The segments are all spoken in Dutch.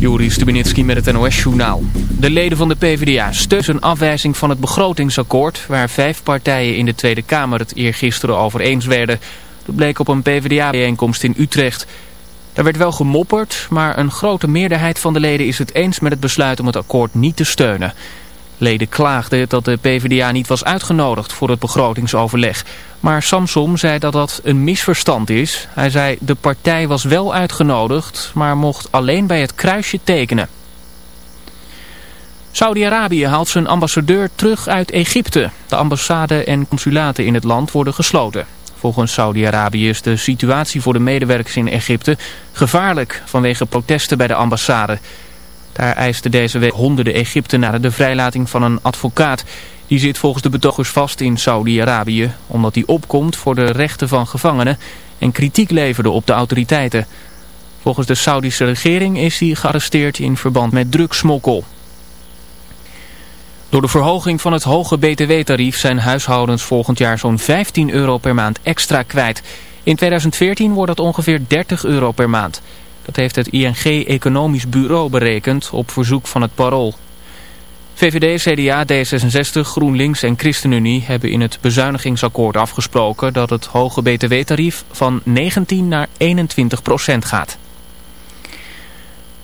Joris Stubenitski met het NOS-journaal. De leden van de PvdA steunen een afwijzing van het begrotingsakkoord... waar vijf partijen in de Tweede Kamer het eergisteren over eens werden. Dat bleek op een PvdA-bijeenkomst in Utrecht. Daar werd wel gemopperd, maar een grote meerderheid van de leden is het eens met het besluit om het akkoord niet te steunen. Leden klaagden dat de PvdA niet was uitgenodigd voor het begrotingsoverleg. Maar Samsom zei dat dat een misverstand is. Hij zei de partij was wel uitgenodigd, maar mocht alleen bij het kruisje tekenen. Saudi-Arabië haalt zijn ambassadeur terug uit Egypte. De ambassade en consulaten in het land worden gesloten. Volgens Saudi-Arabië is de situatie voor de medewerkers in Egypte gevaarlijk vanwege protesten bij de ambassade. Daar eisten deze week honderden Egyptenaren de vrijlating van een advocaat. Die zit volgens de betogers vast in Saudi-Arabië, omdat hij opkomt voor de rechten van gevangenen en kritiek leverde op de autoriteiten. Volgens de Saudische regering is hij gearresteerd in verband met drugsmokkel. Door de verhoging van het hoge btw-tarief zijn huishoudens volgend jaar zo'n 15 euro per maand extra kwijt. In 2014 wordt dat ongeveer 30 euro per maand. Dat heeft het ING Economisch Bureau berekend op verzoek van het Parool. VVD, CDA, D66, GroenLinks en ChristenUnie hebben in het bezuinigingsakkoord afgesproken dat het hoge btw-tarief van 19 naar 21 procent gaat.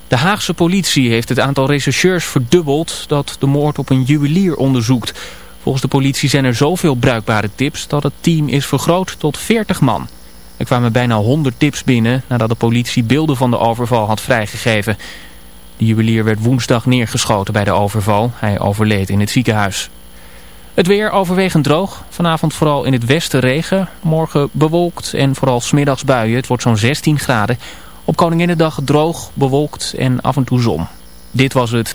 De Haagse politie heeft het aantal rechercheurs verdubbeld dat de moord op een juwelier onderzoekt. Volgens de politie zijn er zoveel bruikbare tips dat het team is vergroot tot 40 man. Er kwamen bijna 100 tips binnen nadat de politie beelden van de overval had vrijgegeven. De juwelier werd woensdag neergeschoten bij de overval. Hij overleed in het ziekenhuis. Het weer overwegend droog. Vanavond vooral in het westen regen. Morgen bewolkt en vooral smiddags buien. Het wordt zo'n 16 graden. Op Koninginnedag droog, bewolkt en af en toe zon. Dit was het.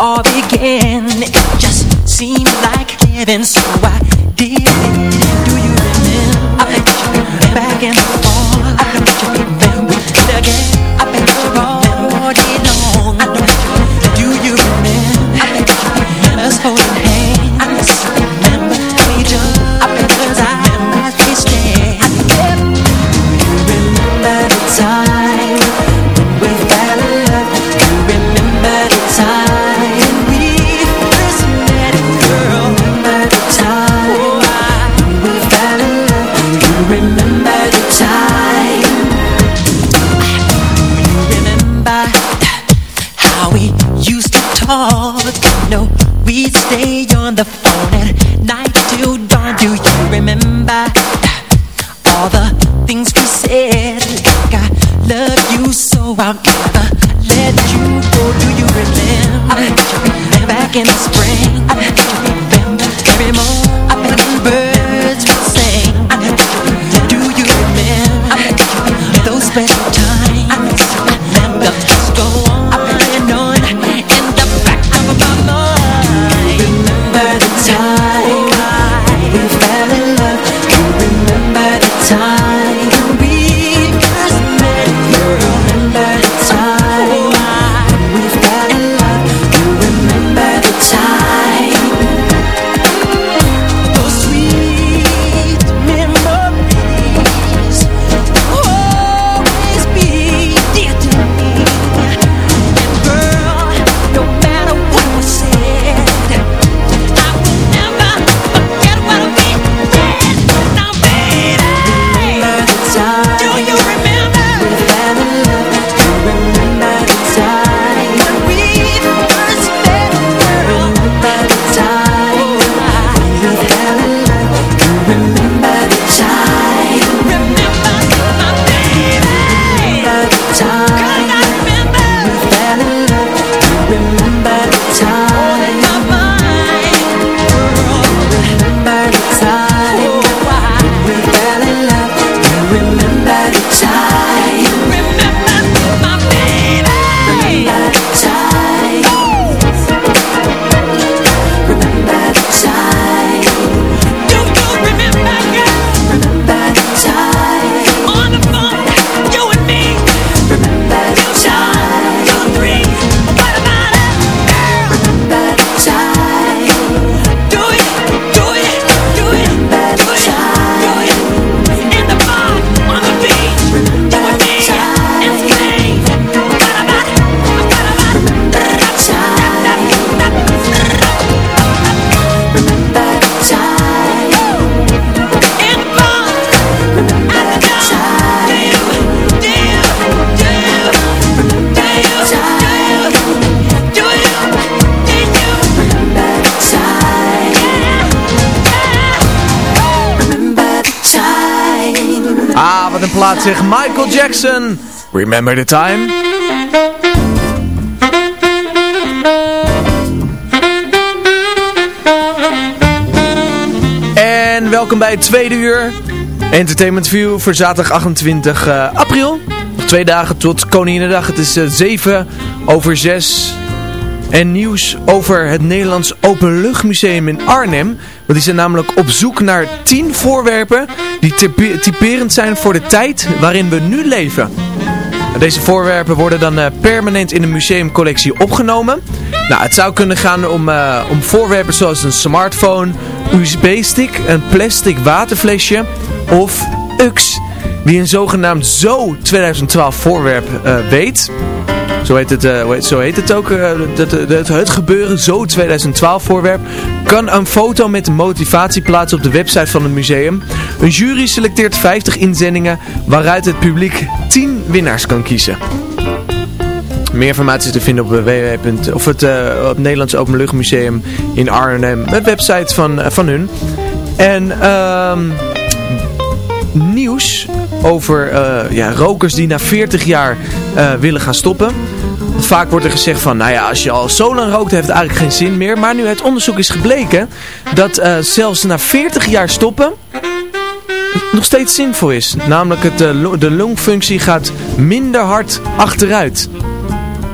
all began. It just seemed like heaven, so I plaat zegt Michael Jackson. Remember the time? En welkom bij het tweede uur. Entertainment View voor zaterdag 28 uh, eh, april. Nog twee dagen tot Koninginnedag. Het is uh, eh, 7 over 6. En nieuws over het Nederlands Openluchtmuseum in Arnhem. Want die zijn namelijk op zoek naar 10 voorwerpen die typerend zijn voor de tijd waarin we nu leven. Deze voorwerpen worden dan uh, permanent in de museumcollectie opgenomen. Nou, het zou kunnen gaan om, uh, om voorwerpen zoals een smartphone, USB-stick, een plastic waterflesje of UX. Wie een zogenaamd Zo 2012 voorwerp uh, weet, zo heet het, uh, zo heet het ook, uh, het, het, het, gebeuren Zo 2012 voorwerp, kan een foto met de motivatie plaatsen op de website van het museum. Een jury selecteert 50 inzendingen waaruit het publiek 10 winnaars kan kiezen. Meer informatie te vinden op, www. of het, uh, op Nederlands Openluchtmuseum in Arnhem, de website van, van hun. En ehm nieuws over ja, rokers die na 40 jaar willen gaan stoppen. Vaak wordt er gezegd van, nou ja, als je al zo lang rookt, heeft het eigenlijk geen zin meer. Maar nu het onderzoek is gebleken dat uh, zelfs na 40 jaar stoppen nog steeds zinvol is. Namelijk het, de longfunctie gaat minder hard achteruit.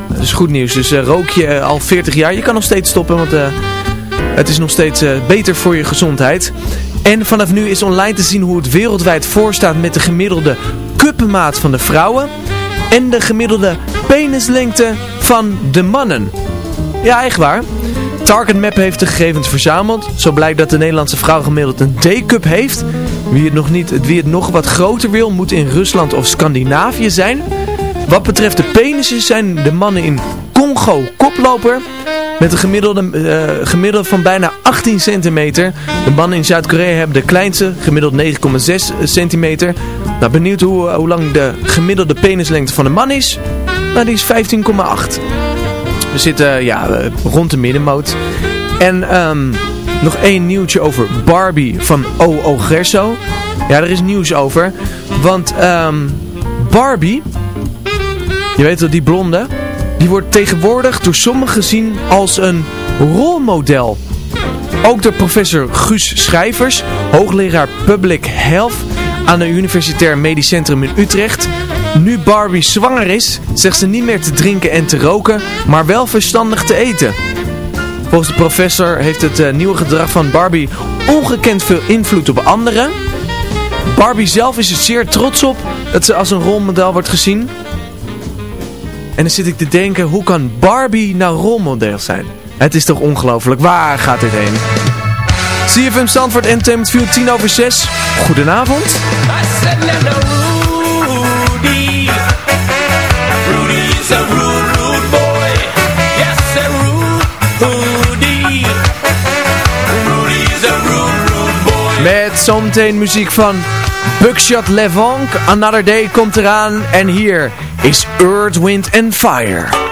Dat is goed nieuws. Dus rook je al 40 jaar, je kan nog steeds stoppen, want het is nog steeds beter voor je gezondheid. En vanaf nu is online te zien hoe het wereldwijd voorstaat met de gemiddelde kuppenmaat van de vrouwen en de gemiddelde penislengte van de mannen. Ja, echt waar. Target Map heeft de gegevens verzameld. Zo blijkt dat de Nederlandse vrouw gemiddeld een D-cup heeft. Wie het, nog niet, wie het nog wat groter wil, moet in Rusland of Scandinavië zijn. Wat betreft de penissen zijn de mannen in Congo koploper. Met een gemiddelde, uh, gemiddelde van bijna 18 centimeter. De mannen in Zuid-Korea hebben de kleinste, gemiddeld 9,6 centimeter. Nou, benieuwd hoe, uh, hoe lang de gemiddelde penislengte van de man is? Nou, die is 15,8. We zitten uh, ja, rond de middenmoot. En um, nog één nieuwtje over Barbie van O.O. Gerso. Ja, er is nieuws over. Want um, Barbie, je weet wel, die blonde... Die wordt tegenwoordig door sommigen gezien als een rolmodel. Ook door professor Guus Schrijvers, hoogleraar Public Health aan het Universitair Medisch Centrum in Utrecht. Nu Barbie zwanger is, zegt ze niet meer te drinken en te roken, maar wel verstandig te eten. Volgens de professor heeft het uh, nieuwe gedrag van Barbie ongekend veel invloed op anderen. Barbie zelf is er zeer trots op dat ze als een rolmodel wordt gezien. En dan zit ik te denken, hoe kan Barbie nou rolmodel zijn? Het is toch ongelooflijk. Waar gaat dit heen? CFM Stanford Entertainment View 10 over 6. Goedenavond. Met zometeen muziek van Buckshot Levonk. Another Day komt eraan. En hier is Earth, Wind and Fire.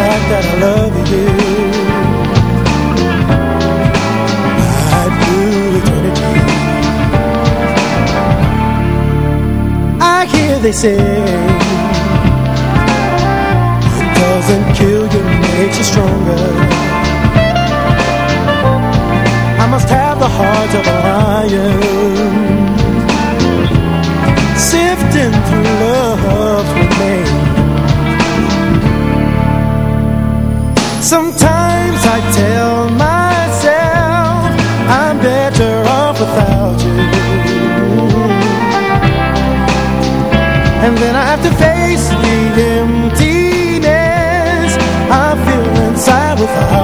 fact that I love you. Right through eternity I hear they say It doesn't kill you, makes you stronger. I must have the heart of a lion Sifting through love's Oh.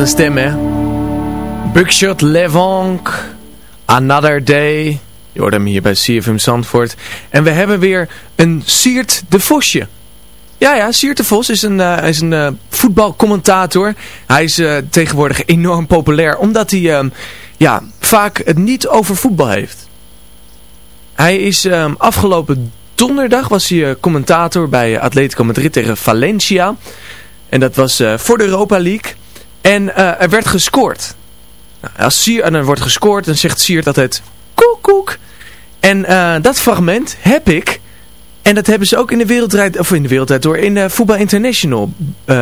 Een stem hè. Buckshot Levonk. Another Day. Je hoort hem hier bij CFM Zandvoort. En we hebben weer een Siert de Vosje. Ja, ja, Siert de Vos is een, eh, is een eh, voetbalcommentator. Hij is eh, tegenwoordig enorm populair. Omdat hij ehm, ja, vaak het niet over voetbal heeft. Hij is ehm, afgelopen donderdag was hij commentator bij Atletico Madrid tegen Valencia. En dat was voor de Europa League. En eh, er werd gescoord. Nou, als Sier, en er wordt gescoord, dan zegt Siert altijd koek. En eh, dat fragment heb ik. En dat hebben ze ook in de wereldrijd, of in de wereldrijd door, in uh, Voetbal International eh,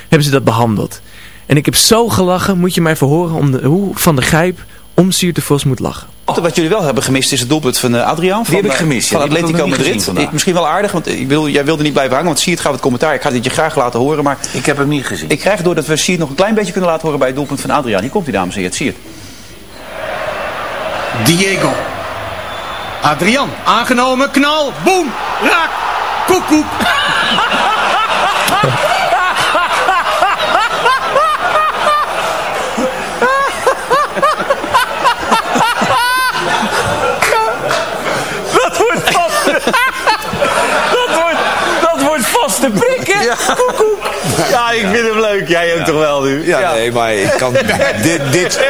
hebben ze dat behandeld. En ik heb zo gelachen, moet je mij verhoren om de, hoe Van de Gijp om Siert de Vos moet lachen. Wat jullie wel hebben gemist is het doelpunt van uh, Adriaan. Van, heb ik gemist, Van ja, die heb ik Atletico nog niet gezien Madrid. Ik, misschien wel aardig, want ik wil, jij wilde niet blijven hangen. Want Siert gaat het commentaar. Ik ga dit je graag laten horen. Maar Ik heb hem niet gezien. ik krijg door dat we Siert nog een klein beetje kunnen laten horen bij het doelpunt van Adriaan. Hier komt hij, dames en heren. Siert. Diego. Adrian, aangenomen, knal, boem, raak, koekoek. De prik. vind hem leuk. Jij ook toch wel nu? Ja, nee, maar ik kan dit, dit,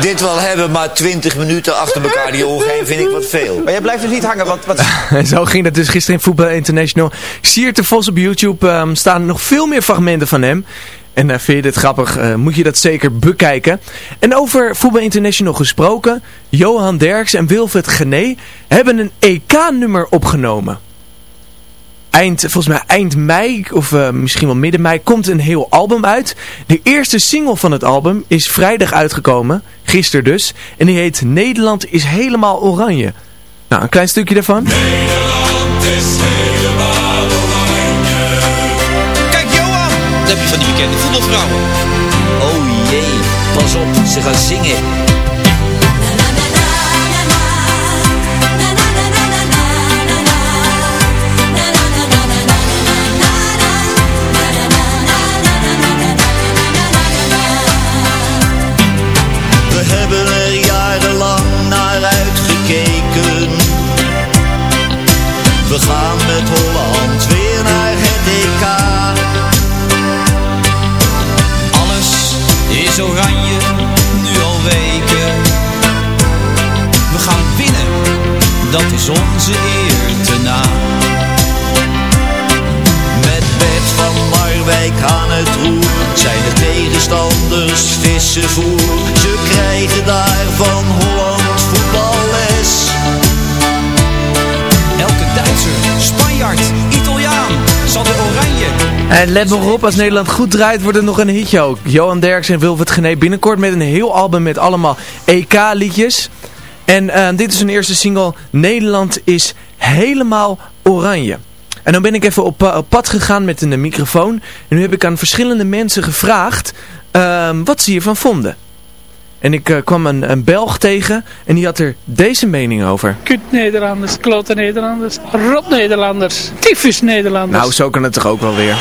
dit wel hebben, maar 20 minuten achter elkaar die omheen vind ik wat veel. Maar jij blijft dus niet hangen, want... Wat... Zo ging dat dus gisteren in Voetbal International. Siert de Vos op YouTube ehm, staan nog veel meer fragmenten van hem. En uh, vind je dit grappig, uh, moet je dat zeker bekijken. En over Voetbal International gesproken, Johan Derks en Wilfred Gené hebben een EK-nummer opgenomen. Eind, volgens mij eind mei, of uh, misschien wel midden mei, komt een heel album uit. De eerste single van het album is vrijdag uitgekomen, gisteren dus. En die heet Nederland is helemaal oranje. Nou, een klein stukje daarvan. Nederland is helemaal oranje. Kijk Johan! Dat heb je van die bekende voetbalvrouwen. Oh jee, pas op, ze gaan zingen. Dat is onze eer te na. Met Bert van Marwijk aan het roer zijn de tegenstanders vissen voer. Ze krijgen daar van Holland voetballes. Elke Duitser, Spanjaard, Italiaan zal de oranje. En let nog op, als Nederland goed draait wordt het nog een hitje ook. Johan Derks en Wilfred Gené binnenkort met een heel album met allemaal EK-liedjes. En eh, dit is hun eerste single, Nederland is helemaal oranje. En dan ben ik even op, eh, op pad gegaan met een microfoon. En nu heb ik aan verschillende mensen gevraagd ehm, wat ze hiervan vonden. En ik eh, kwam een, een Belg tegen en die had er deze mening over. Kut Nederlanders, klote Nederlanders, rot Nederlanders, tyfus Nederlanders. Nou, zo kan het toch ook wel weer.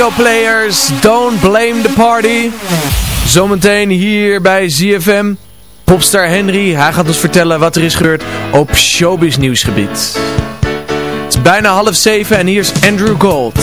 Bingo Players, Don't Blame the Party. Zometeen hier bij ZFM. Popstar Henry, hij gaat ons vertellen wat er is gebeurd op showbiz nieuwsgebied. Het is bijna half zeven en hier is Andrew Gold.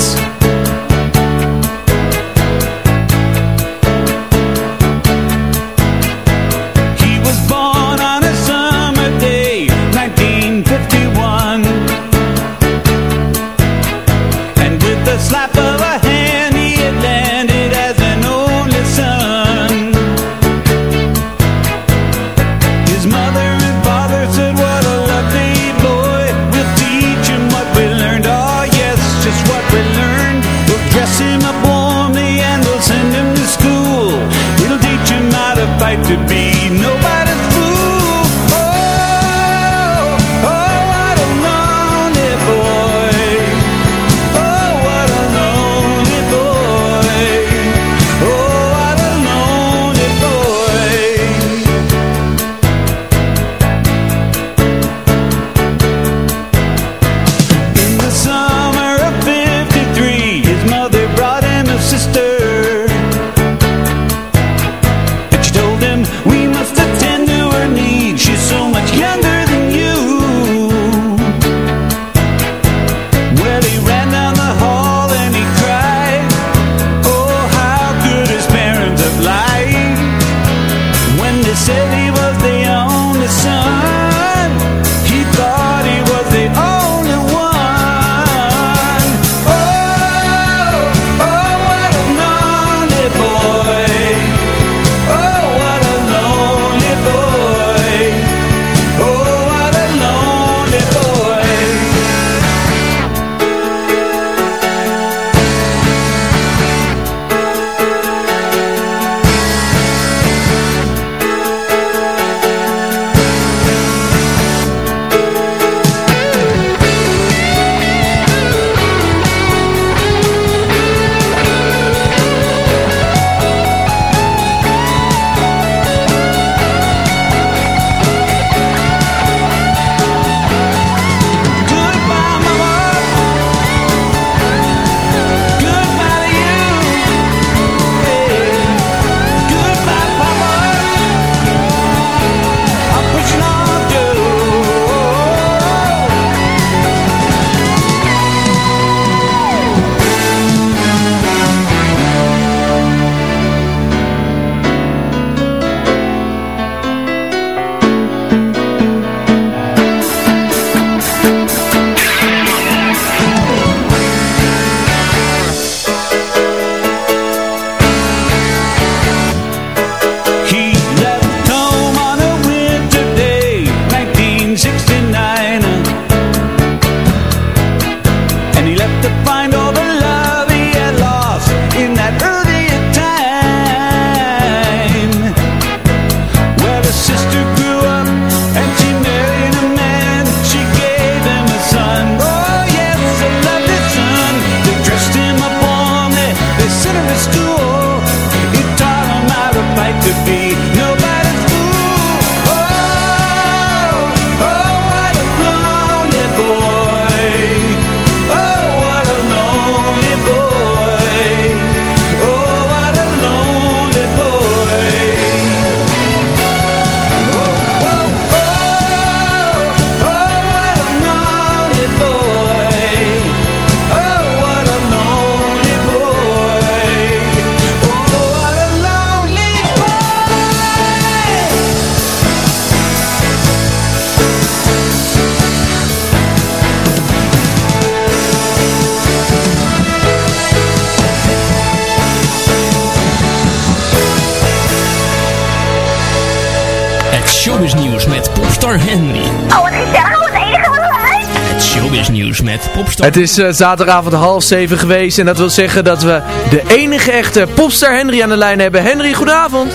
Het is eh, zaterdagavond half zeven geweest en dat wil zeggen dat we de enige echte popstar Henry aan de lijn hebben. Henry, goedenavond.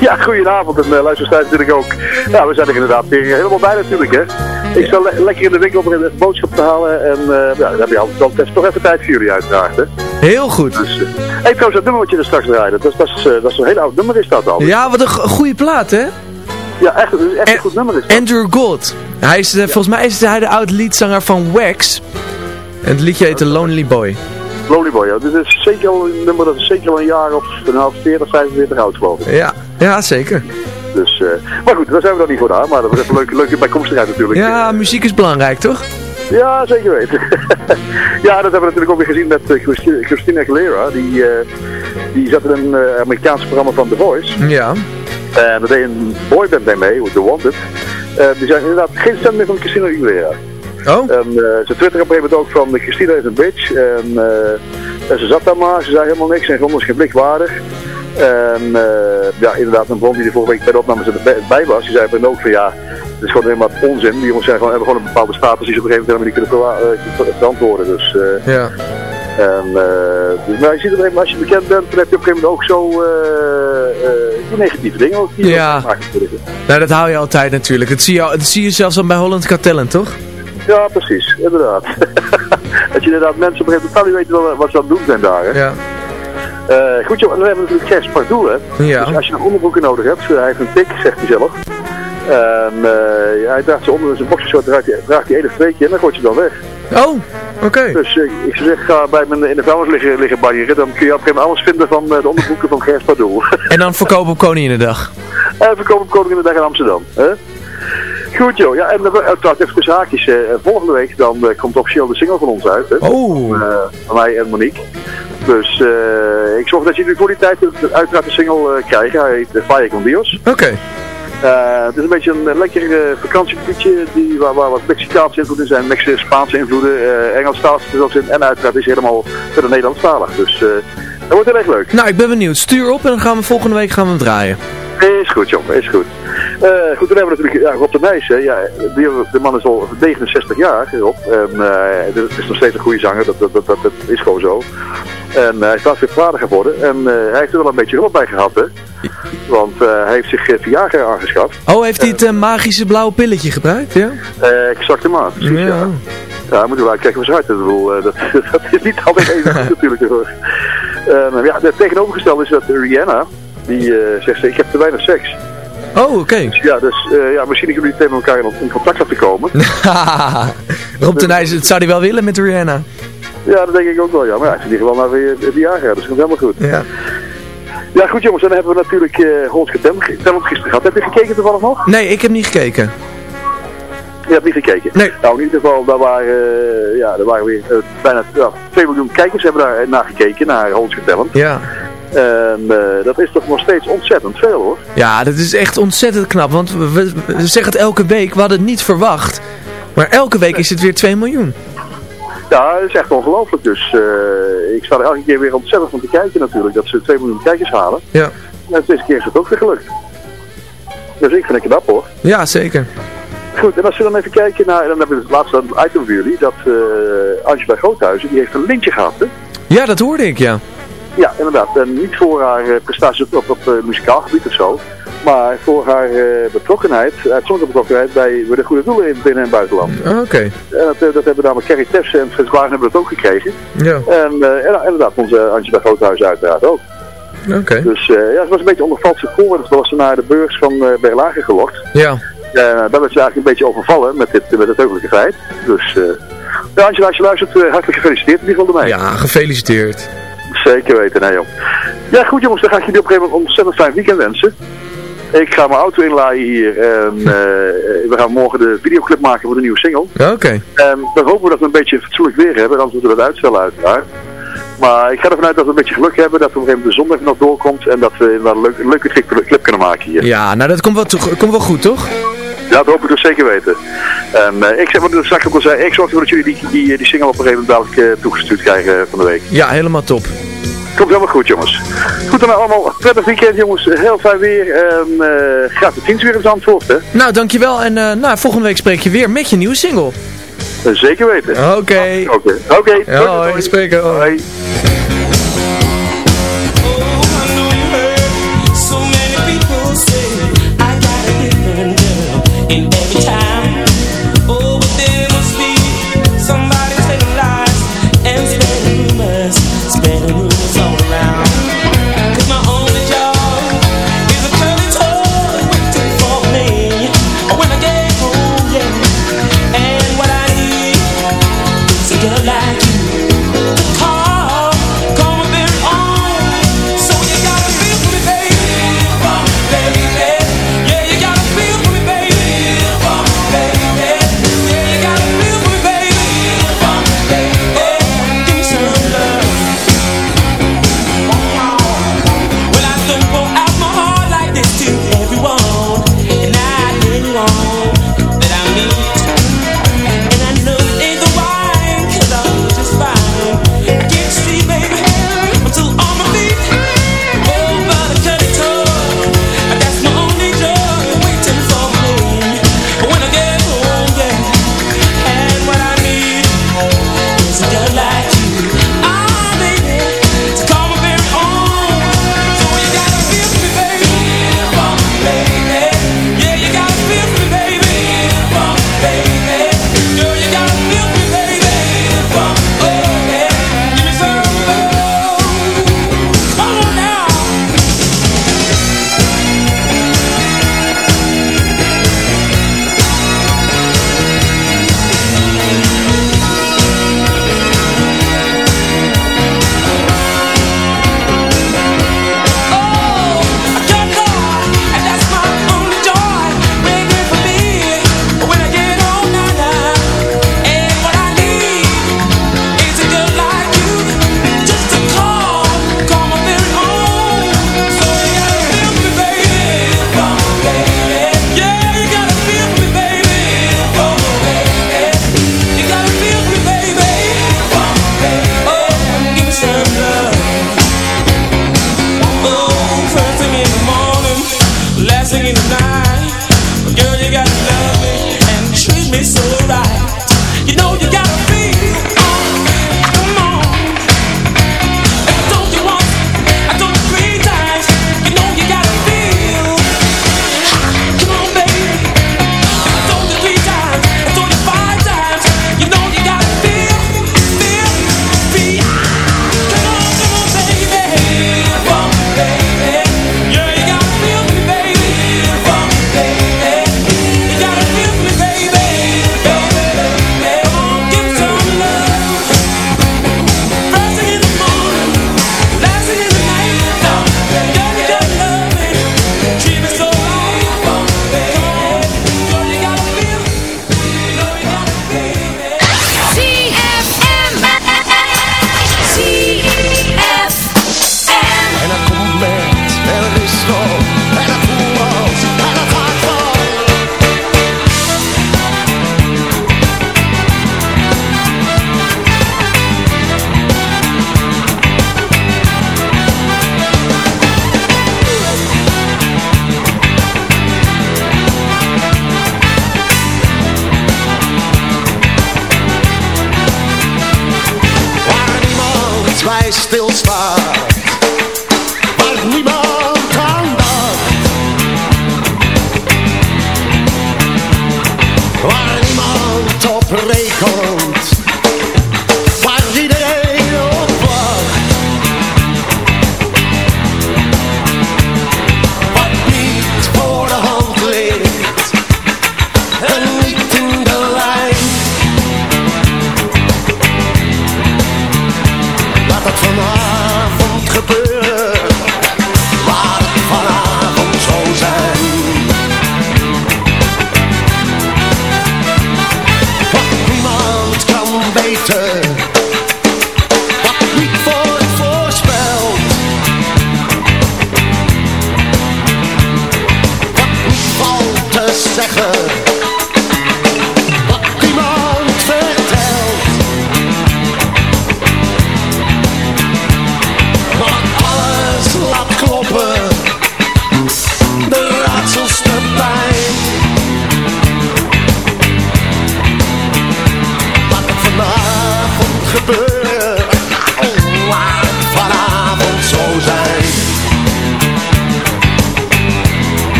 Ja, goedenavond en uh, luisterstijd natuurlijk ook. Ja, we zijn er inderdaad weer helemaal bij natuurlijk, hè. Ik sta le- lekker in de winkel om even boodschap te halen en eh, ja, dan heb je altijd wel toch even tijd voor jullie uiteraard, hè. Heel goed. Dus, eh, hey, trouwens, dat nummer wat je er straks draaide, dat, dat, is, eh, dat is een heel oud nummer is dat al. Ja, wat een go- goede plaat, hè? Ja, echt, echt een goed nummer is dat. Andrew Gold. Hij is, eh, volgens mij is hij de oud liedzanger van Wax. En het liedje heet The Lonely Boy. Lonely Boy, ja. Dit is zeker al een nummer dat is zeker al een jaar of een half 40, 45 oud geloof ik. Ja, ja zeker. Dus, eh, maar goed, daar zijn we dan niet voor daar. Maar dat was even een leuke, leuke bijkomstigheid natuurlijk. Ja, muziek is belangrijk, toch? Ja, zeker weten. ja, dat hebben we natuurlijk ook weer gezien met eh, Christi- Christina Aguilera. Die, eh, die zat in een Amerikaans programma van The Voice. Ja. En daar deed een boyband bij mee, The Wanted. Die zijn inderdaad geen stem meer van Christina Aguilera. Oh? En eh, ze twitteren op een gegeven moment ook van Christina is een bitch. En, eh, en ze zat daar maar, ze zei helemaal niks en gewoon is geen blik waardig. En eh, ja, inderdaad, een bron die er vorige week bij de opnames erbij bij was, die zei van ook van ja, het is gewoon helemaal onzin. Die jongens zijn gewoon, hebben gewoon een bepaalde status die ze op een gegeven moment helemaal niet kunnen verantwoorden. Dus, Ja. en, eh, dus, maar je ziet op een gegeven moment, als je bekend bent, dan heb je op een gegeven moment ook zo die negatieve dingen ook die je Ja. natuurlijk. Nou, dat hou je altijd natuurlijk. Dat zie je, dat zie je zelfs al bij Holland Got Talent, toch? Ja, precies, inderdaad. dat je inderdaad mensen op een gegeven moment totaal niet weten wel wat ze aan het doen zijn daar. Hè? Ja. Eh, goed joh, en dan hebben we natuurlijk Gers Pardoel, hè. Ja. Dus als je nog onderbroeken nodig hebt, hij heeft een tik, zegt hij zelf. En eh, hij draagt ze onder zijn boxershort, draagt hij, draagt hij één of twee keer en dan gooit je dan weg. Oh, oké. Dus eh, ik zou zeggen, ga bij me in de vuilnis liggen, liggen banjeren, dan kun je op een gegeven moment alles vinden van eh, de onderbroeken van Gers Pardoel. En dan verkopen op Koninginnedag. En verkopen op Koninginnedag in Amsterdam. Hè? Goed joh, ja, en uiteraard even tussen haakjes. eh, volgende week dan eh, komt officieel de single van ons uit. Hè? Oh. Eh, van mij en Monique. Dus eh, ik zorg dat jullie voor die tijd uiteraard de single eh, krijgen. Hij heet Fire con Dios. Oké. Eh, het is een beetje een eh, lekker vakantieliedje die, waar, waar wat Mexicaanse invloeden zijn, Mexicaanse Spaanse invloeden, Engelstalig er zelfs in. En uiteraard is helemaal verder Nederlandstalig. Dus dat wordt heel erg leuk. Nou, ik ben benieuwd. Stuur op en dan gaan we volgende week gaan we hem draaien. Is goed, jongen, is goed. Uh, goed, dan hebben we natuurlijk ja, Rob de Nijs. Hè. Ja, die, de man is al 69 jaar, Rob. En uh, het is nog steeds een goede zanger, dat, dat, dat, dat is gewoon zo. En uh, hij is weer vader geworden. En hij heeft er wel een beetje hulp bij gehad, hè. Want hij heeft zich Viagra aangeschaft. Oh, heeft hij het magische blauwe pilletje gebruikt, ja? exact maar, precies, ja. ja. Ja, moeten we wel kijken hoe ze uit. Ik bedoel, dat, dat is niet altijd even goed natuurlijk. Hoor. ja, het tegenovergestelde is dat Rihanna, die zegt, ik heb te weinig seks. Oh, oké. Okay. Dus ja, dus uh, ja, misschien kunnen jullie tegen elkaar in, contact laten komen. Rob de Nijs, het zou hij wel willen met Rihanna. Ja, dat denk ik ook wel, ja. Maar ja, ze liggen wel naar weer de jaren, dus dat komt helemaal goed. Ja. Ja, goed jongens, dan hebben we natuurlijk uh, Hollands Talent gisteren gehad. Heb je gekeken toevallig nog? Nee, ik heb niet gekeken. Je hebt niet gekeken? Nee. Nou, in ieder geval, daar waren, uh, ja, er waren weer uh, bijna ja, 2 miljoen kijkers hebben daar naar gekeken, naar Hollands Talent. Ja. En uh, dat is toch nog steeds ontzettend veel hoor. Ja, dat is echt ontzettend knap. Want we, we, we zeggen het elke week, we hadden het niet verwacht. Maar elke week is het weer 2 miljoen. Ja, dat is echt ongelooflijk. Dus uh, ik sta er elke keer weer ontzettend van te kijken natuurlijk. Dat ze 2 miljoen kijkers halen. Ja. En deze keer is het ook weer gelukt. Dus ik vind het knap hoor. Ja, zeker. Goed, en als we dan even kijken naar, dan hebben we het laatste item voor jullie. Dat uh, Angela Groothuizen, die heeft een lintje gehad hè? Ja, dat hoorde ik, ja. Ja, inderdaad. En niet voor haar uh, prestaties op, op, op uh, muzikaal gebied of zo. Maar voor haar uh, betrokkenheid, uitzonderlijke betrokkenheid bij, bij de goede doelen in binnen- en buitenland. Oké. Okay. En dat, dat hebben namelijk Kerry Tefse en Frits Wagen hebben dat ook gekregen. Ja. En, en inderdaad, onze Angela Groothuis uiteraard ook. Oké. Okay. Dus ja, het was een beetje onder valse koor. Dat was ze naar de beurs van uh, Berlage gelokt. Ja. Uh, daar werd ze eigenlijk een beetje overvallen met, dit, met het heugelijke feit. Dus uh, ja, Angela, als je luistert, hartelijk gefeliciteerd in ieder geval ermee. Ja, gefeliciteerd. Zeker weten, nee joh. Ja goed jongens, dan ga ik jullie op een gegeven moment ontzettend fijn weekend wensen. Ik ga mijn auto inlaaien hier en uh, we gaan morgen de videoclip maken voor de nieuwe single. Oké. Okay. En dan hopen we dat we een beetje fatsoenlijk weer hebben, anders moeten we dat uitstellen uiteraard. Maar ik ga ervan uit dat we een beetje geluk hebben, dat we op een gegeven moment de zondag nog doorkomt en dat we een leuke, leuke clip kunnen maken hier. Ja, nou dat komt wel, komt wel goed toch? Ja, dat hoop ik dus zeker weten. En uh, ik zeg wat ik straks ook al zei, ik zorg ervoor dat jullie die, die, die single op een gegeven moment dadelijk uh, toegestuurd krijgen van de week. Ja, helemaal top. Komt helemaal goed jongens. Goed dan allemaal, prettig weekend jongens, heel fijn weer en uh, graag de dienst weer eens antwoord hè. Nou, dankjewel en nou, volgende week spreek je weer met je nieuwe single. zeker weten. Oké. Okay. Oké, okay. oké. Okay. Ja, hoi, spreken. Hoi.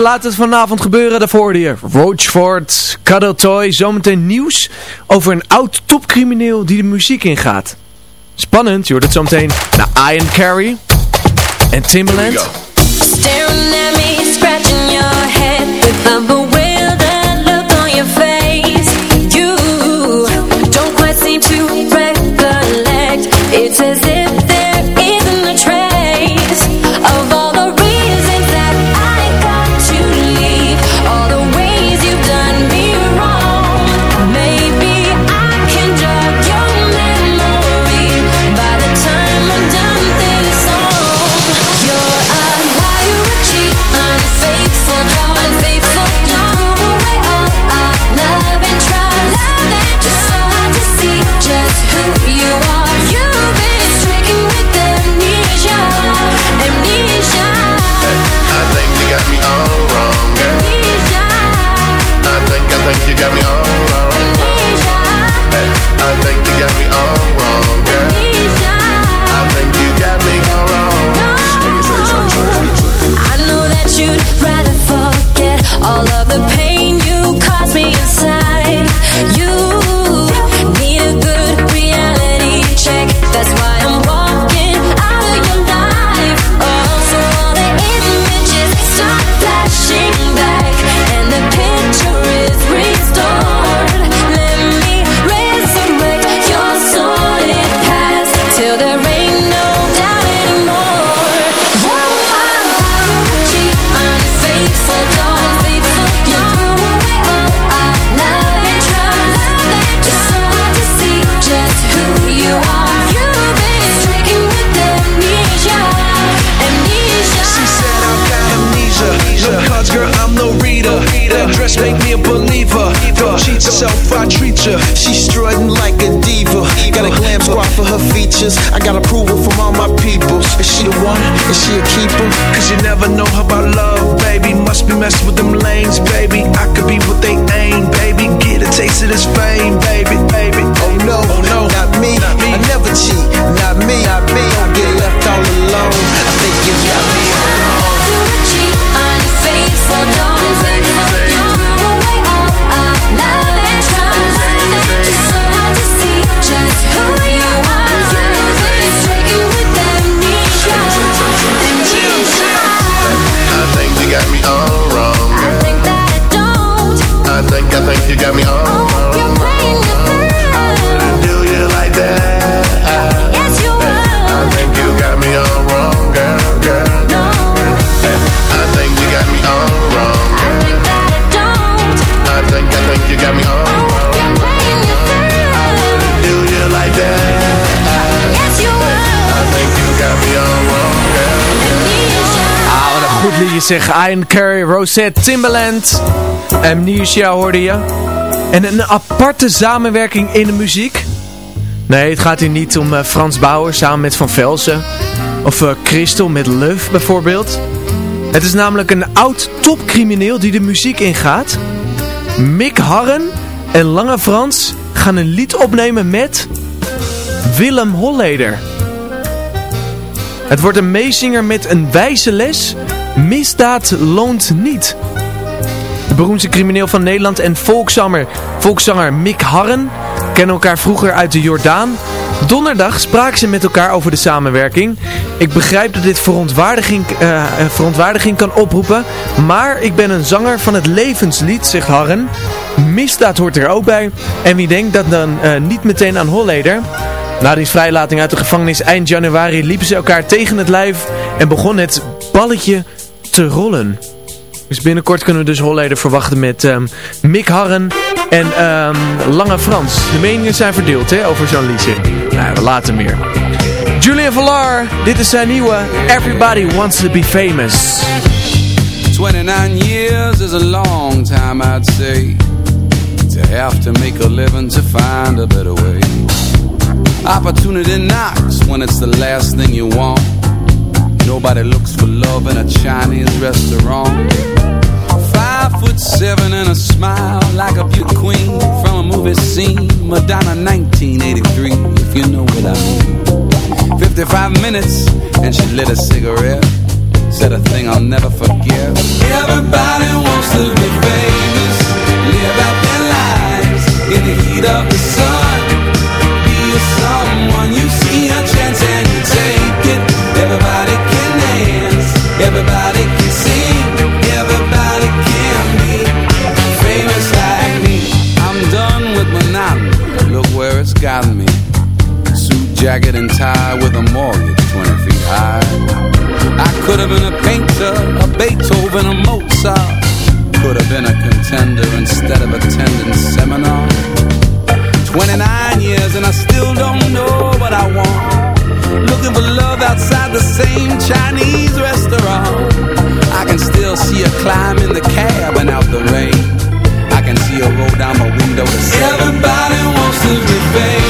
laat het vanavond gebeuren. Daarvoor hier Roachford, Cuddle Toy. Zometeen nieuws over een oud topcrimineel die de muziek ingaat. Spannend, je hoort het zometeen naar Iron Carey en Timbaland. Zeg. Ian Curry, Rosette, Timbaland. Amnesia hoorde je. En een aparte samenwerking in de muziek. Nee, het gaat hier niet om eh, Frans Bauer samen met Van Velsen. Of uh, Christel met Love bijvoorbeeld. Het is namelijk een oud topcrimineel die de muziek ingaat. Mick Harren en Lange Frans gaan een lied opnemen met Willem Holleder. Het wordt een meezinger met een wijze les. Misdaad loont niet. De beroemdste crimineel van Nederland en volkszanger, volkszanger Mick Harren kennen elkaar vroeger uit de Jordaan. Donderdag spraken ze met elkaar over de samenwerking. Ik begrijp dat dit verontwaardiging, eh, verontwaardiging kan oproepen. Maar ik ben een zanger van het levenslied, zegt Harren. Misdaad hoort er ook bij. En wie denkt dat dan eh, niet meteen aan Holleder? Na die vrijlating uit de gevangenis eind januari liepen ze elkaar tegen het lijf en begon het balletje te rollen. Dus binnenkort kunnen we dus Holleder verwachten met ehm, Mick Harren en ehm, Lange Frans. De meningen zijn verdeeld hè, over zo'n liedje. Nou, we laten meer. Julian Villar, dit is zijn nieuwe Everybody Wants to Be Famous. 29 years is a long time, I'd say, to have to make a living to find a better way. Opportunity knocks when it's the last thing you want. Nobody looks for love in a Chinese restaurant. Five foot seven and a smile like a beauty queen from a movie scene. Madonna 1983, if you know what I mean. 55 minutes and she lit a cigarette. Said a thing I'll never forget. Everybody wants to be famous. Live out their lives in the heat of the sun. 29 years and I still don't know what I want. Looking for love outside the same Chinese restaurant. I can still see her climb in the cab and out the rain. I can see her roll down my window to Everybody wants to be famous.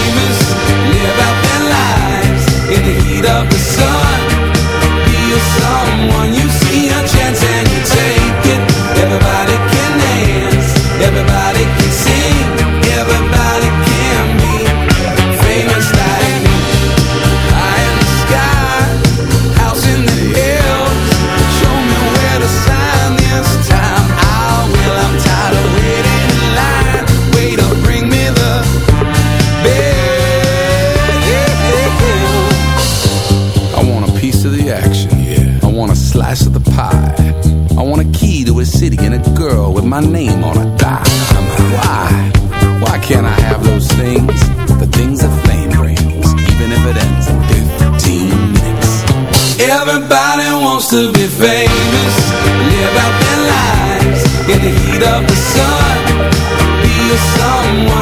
Slice of the pie. I want a key to a city and a girl with my name on a die. Why? Why can't I have those things? The things that fame brings, even if it ends in 15 minutes. Everybody wants to be famous, live out their lives in the heat of the sun. Be someone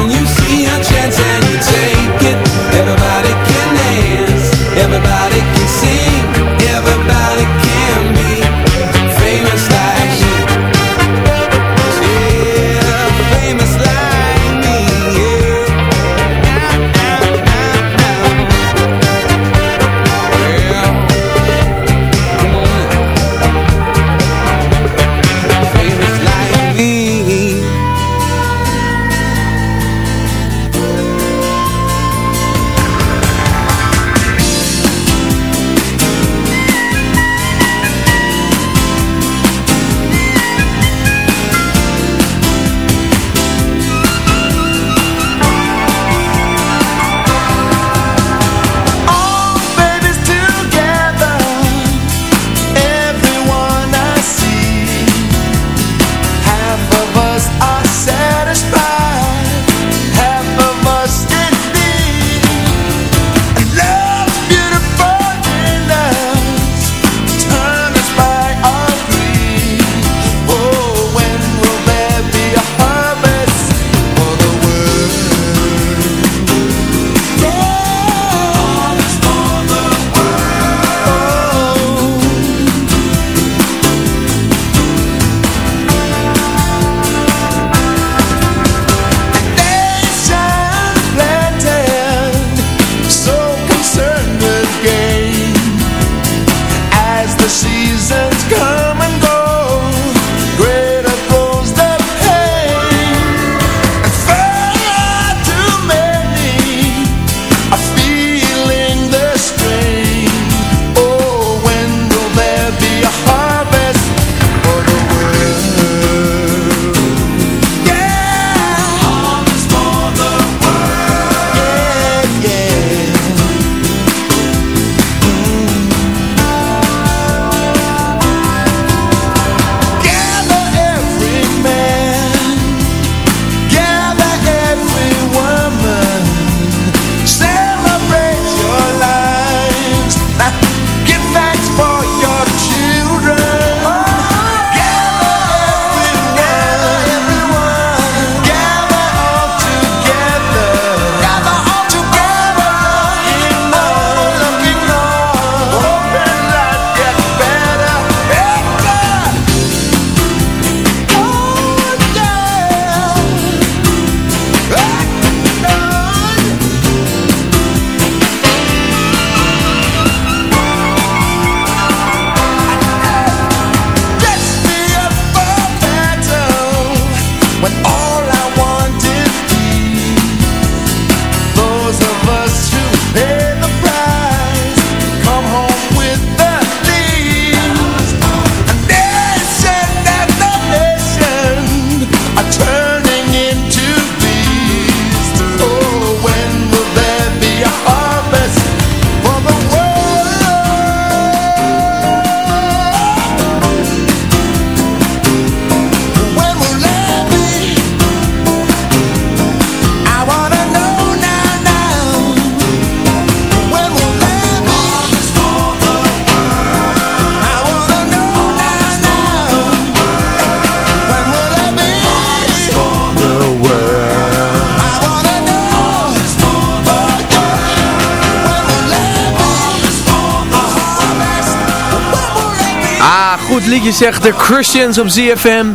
goed liedje zegt de Christians op ZFM.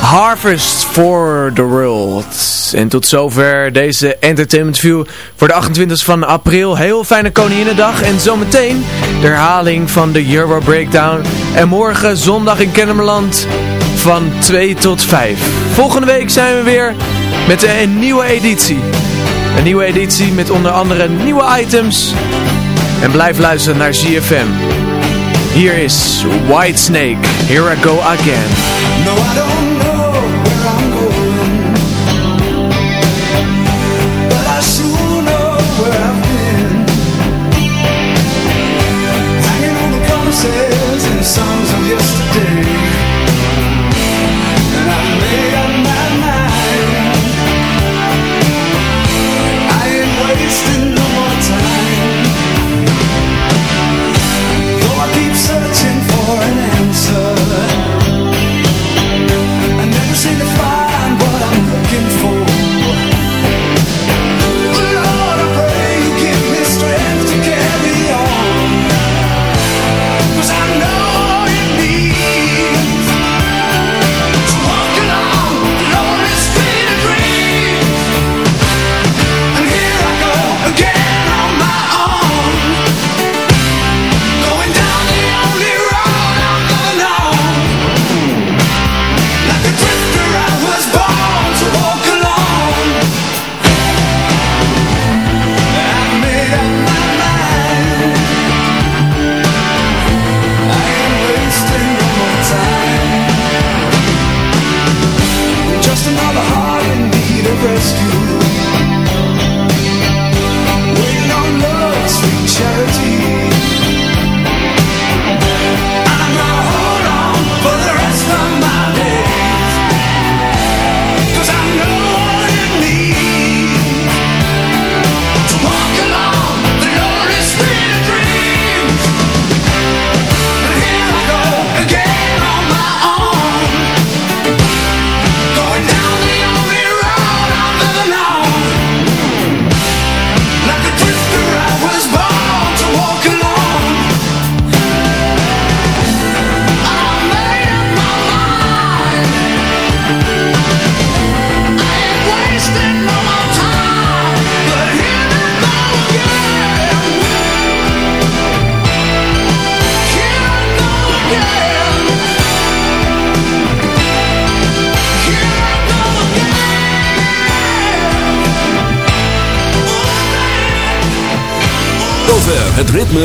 Harvest for the World. En tot zover deze Entertainment View voor de 28 van april. Heel fijne Koninginnedag. En zometeen de herhaling van de Euro Breakdown. En morgen zondag in Kennemerland van 2 tot 5. Volgende week zijn we weer met een nieuwe editie. Een nieuwe editie met onder andere nieuwe items. En blijf luisteren naar ZFM. Here is Whitesnake. Here I go again.